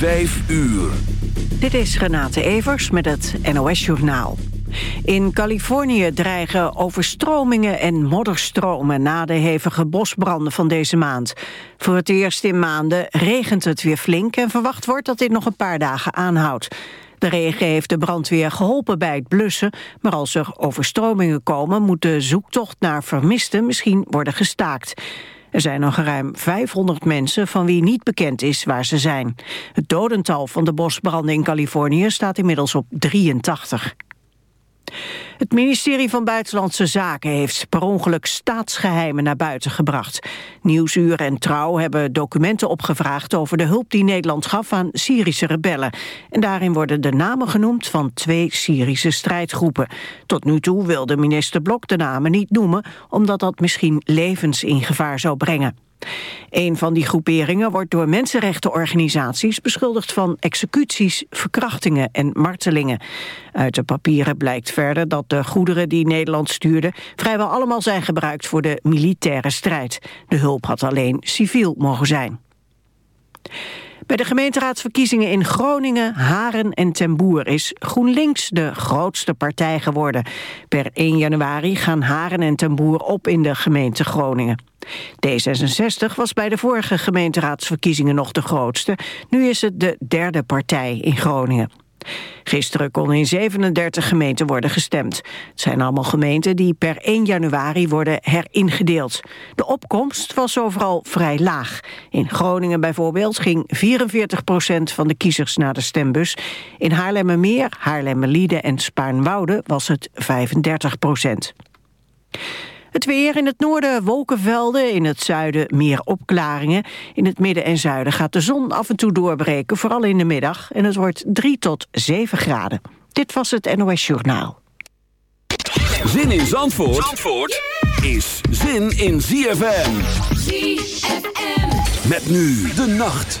Vijf uur. Dit is Renate Evers met het NOS Journaal. In Californië dreigen overstromingen en modderstromen... na de hevige bosbranden van deze maand. Voor het eerst in maanden regent het weer flink... en verwacht wordt dat dit nog een paar dagen aanhoudt. De regen heeft de brandweer geholpen bij het blussen... maar als er overstromingen komen... moet de zoektocht naar vermisten misschien worden gestaakt. Er zijn nog ruim 500 mensen van wie niet bekend is waar ze zijn. Het dodental van de bosbranden in Californië staat inmiddels op 83. Het ministerie van Buitenlandse Zaken heeft per ongeluk staatsgeheimen naar buiten gebracht. Nieuwsuur en Trouw hebben documenten opgevraagd over de hulp die Nederland gaf aan Syrische rebellen. En daarin worden de namen genoemd van twee Syrische strijdgroepen. Tot nu toe wilde minister Blok de namen niet noemen, omdat dat misschien levens in gevaar zou brengen. Een van die groeperingen wordt door mensenrechtenorganisaties beschuldigd van executies, verkrachtingen en martelingen. Uit de papieren blijkt verder dat de goederen die Nederland stuurde vrijwel allemaal zijn gebruikt voor de militaire strijd. De hulp had alleen civiel mogen zijn. Bij de gemeenteraadsverkiezingen in Groningen, Haren en Ten Boer is GroenLinks de grootste partij geworden. Per 1 januari gaan Haren en Ten Boer op in de gemeente Groningen. D66 was bij de vorige gemeenteraadsverkiezingen nog de grootste. Nu is het de derde partij in Groningen. Gisteren kon in 37 gemeenten worden gestemd. Het zijn allemaal gemeenten die per 1 januari worden heringedeeld. De opkomst was overal vrij laag. In Groningen bijvoorbeeld ging 44 procent van de kiezers naar de stembus. In Haarlemmermeer, Haarlemmerlieden en Spaarnwoude was het 35 procent. Het weer in het noorden wolkenvelden, in het zuiden meer opklaringen. In het midden en zuiden gaat de zon af en toe doorbreken, vooral in de middag. En het wordt 3 tot 7 graden. Dit was het NOS Journaal. Zin in Zandvoort, Zandvoort is zin in ZFM. ZFM. Met nu de nacht.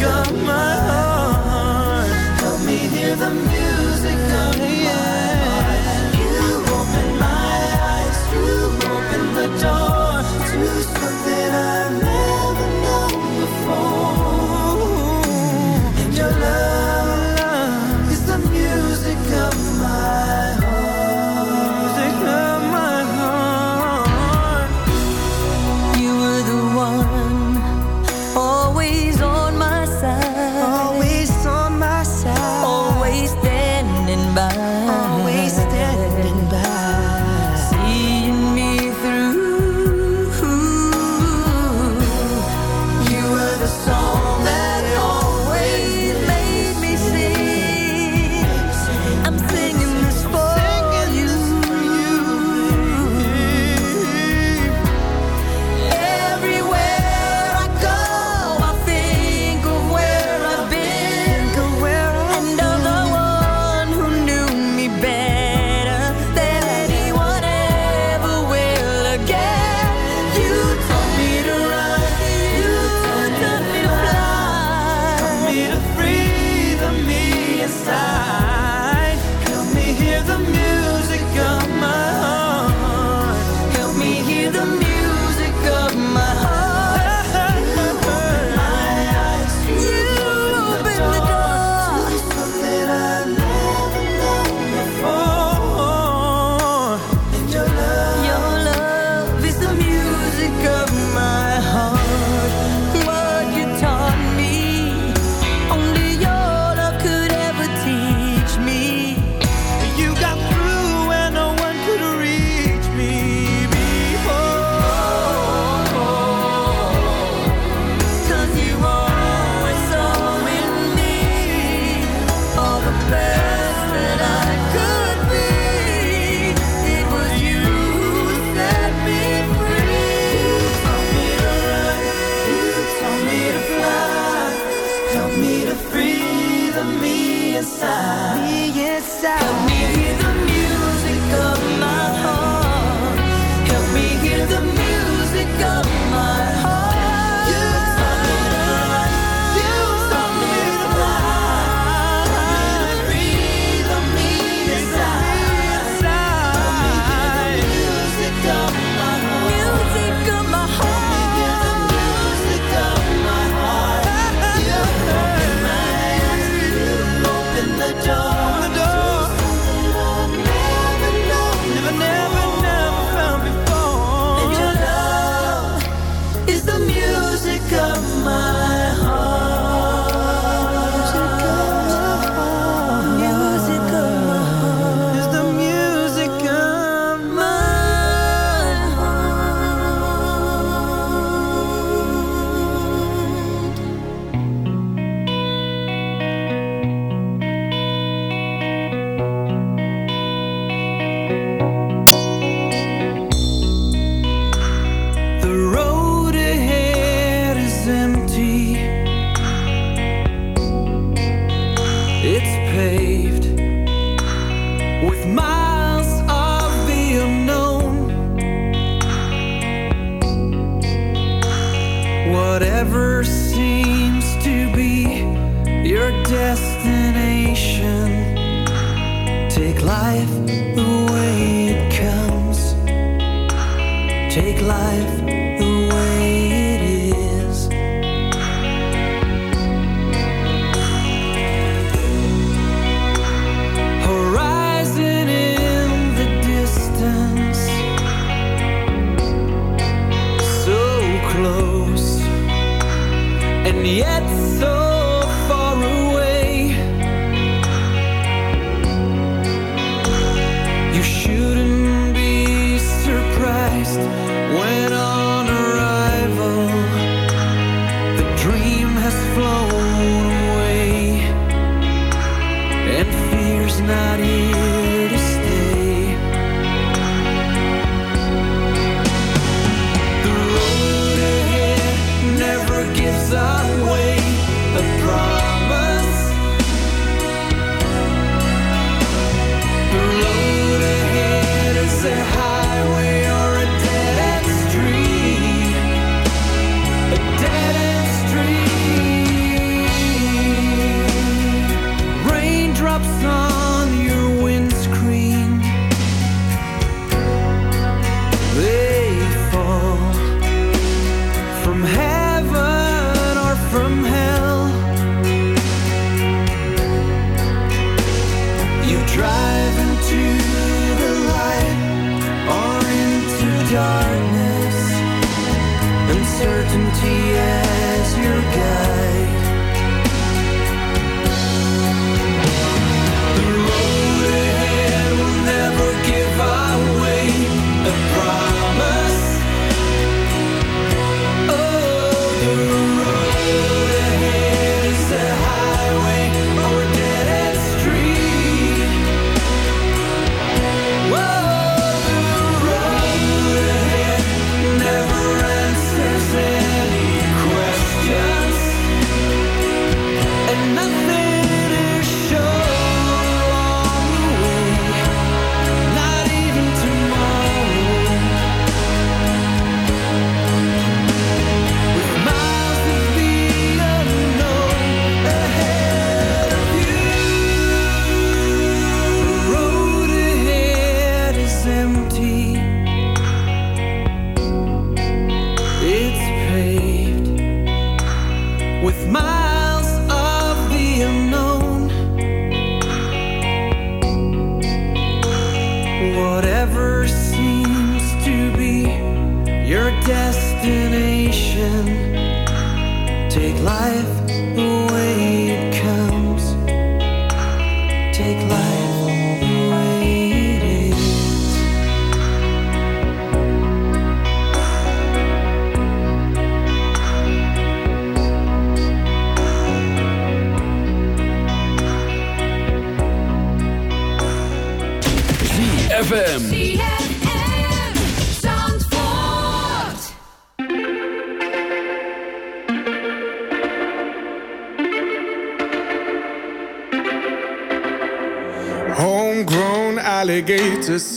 by me inside. Me inside.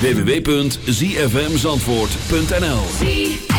www.zfmzandvoort.nl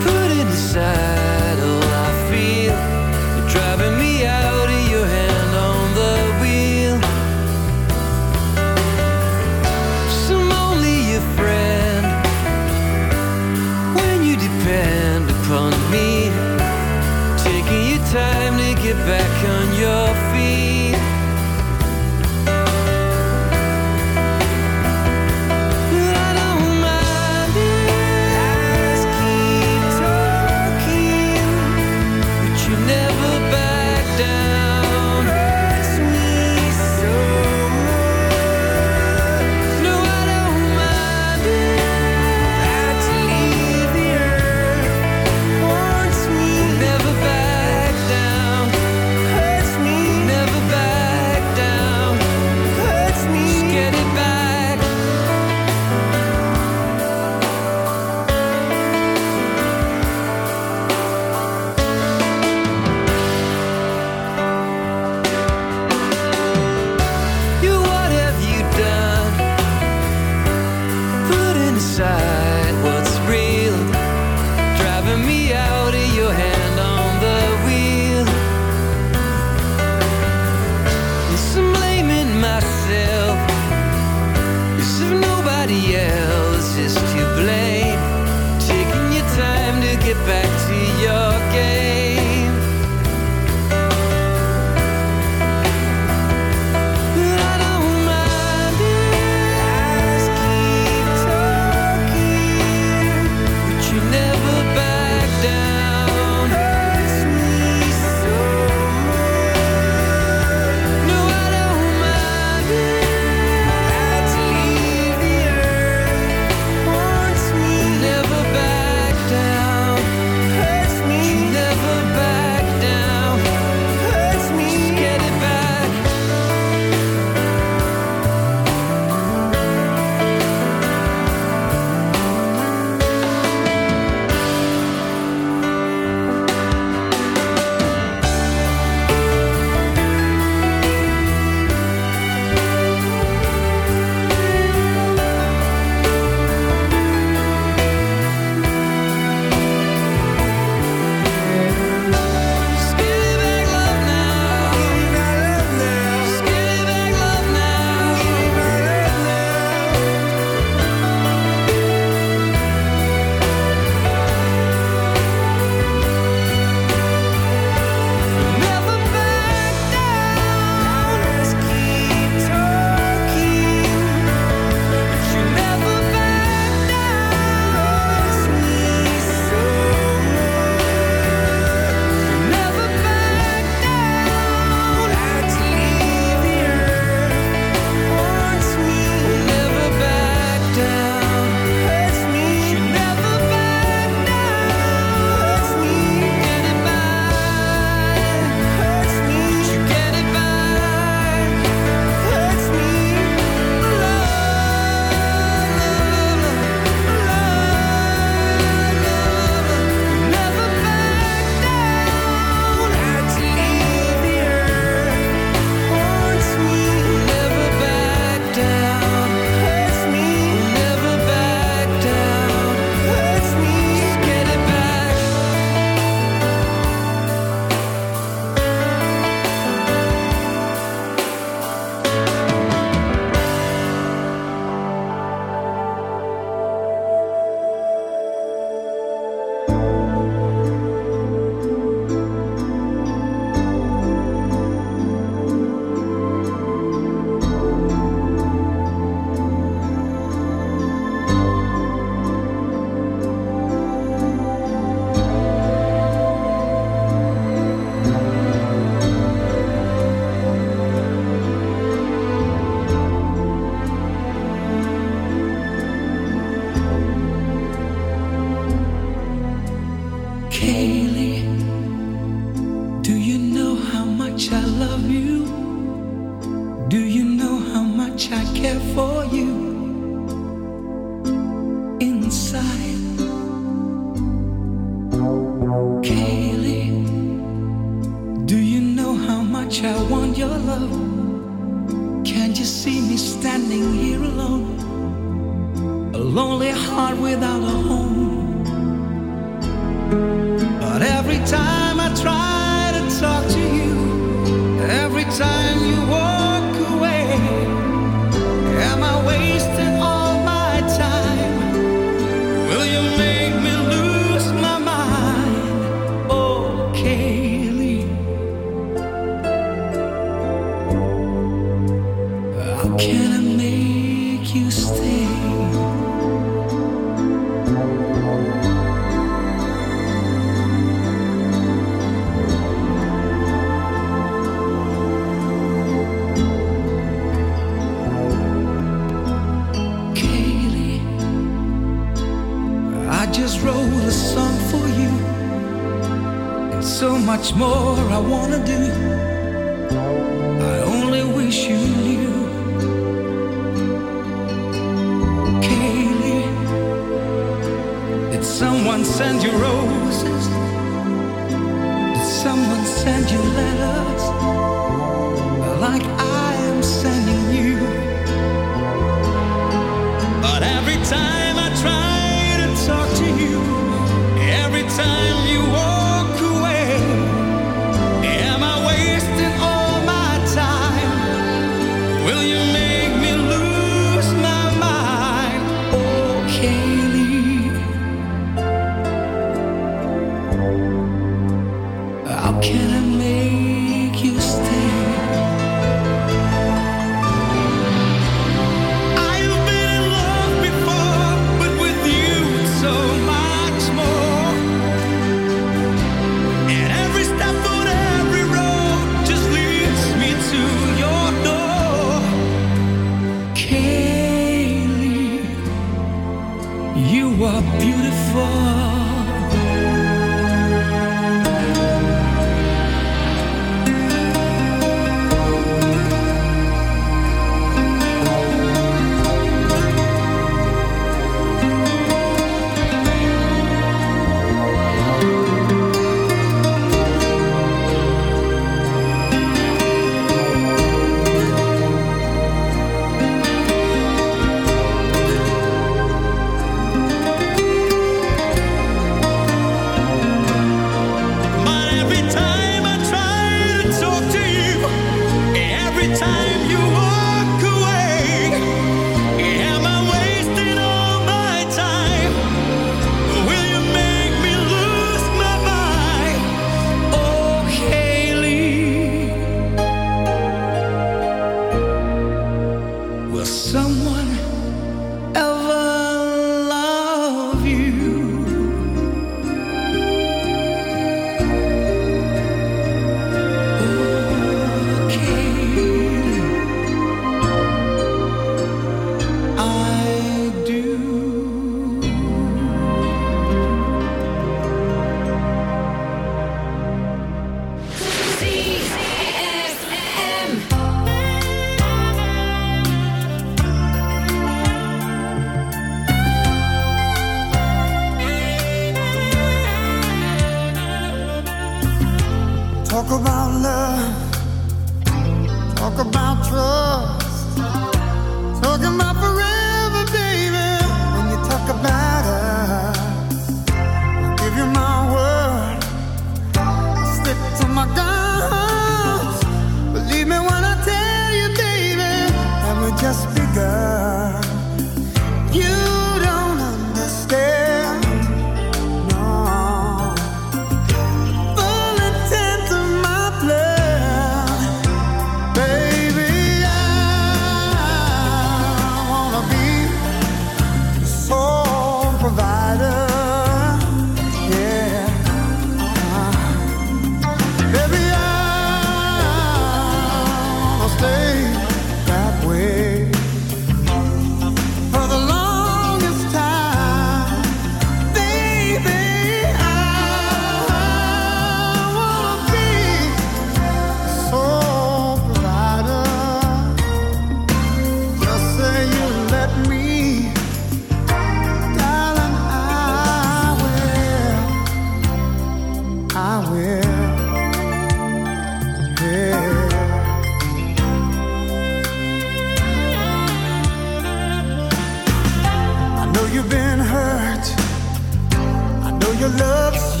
love is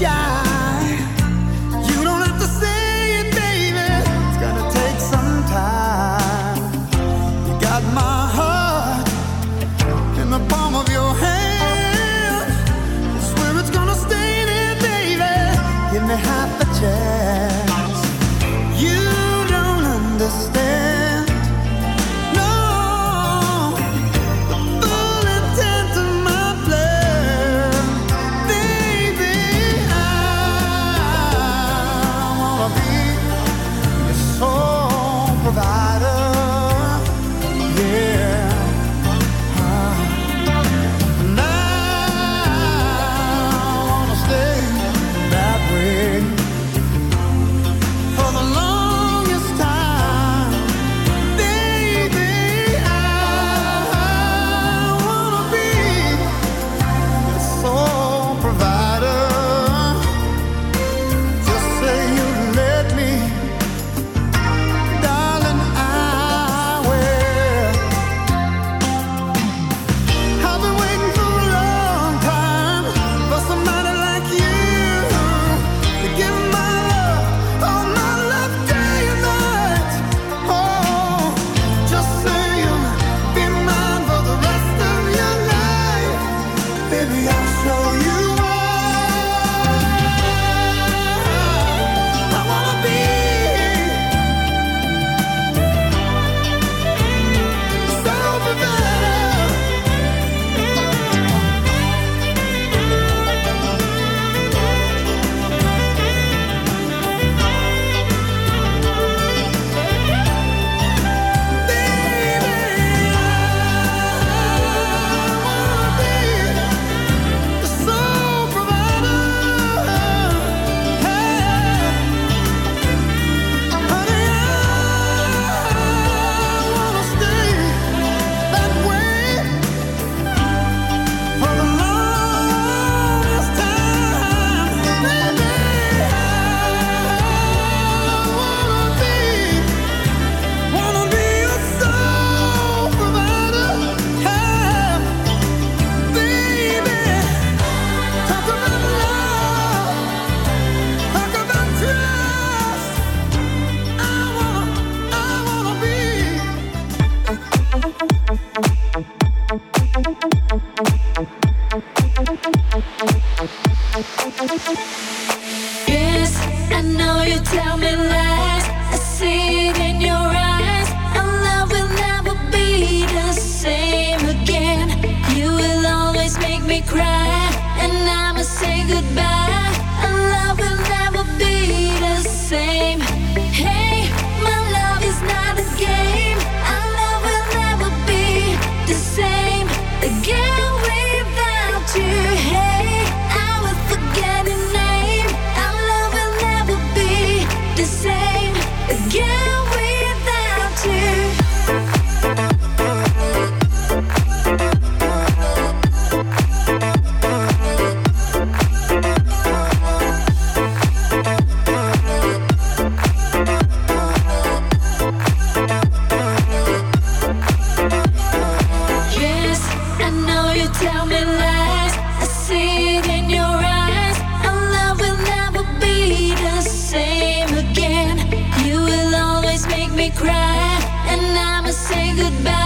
goodbye.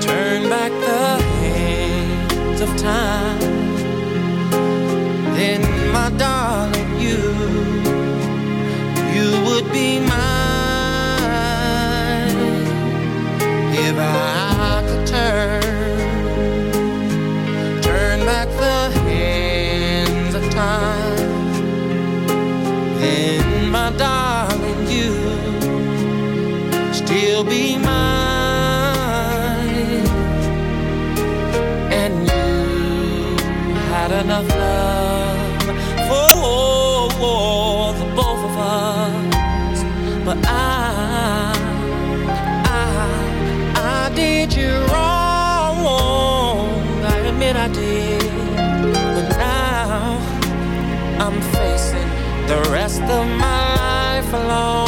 Turn back the hands of time. the rest of my life alone.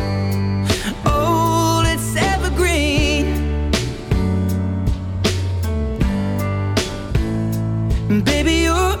Baby, your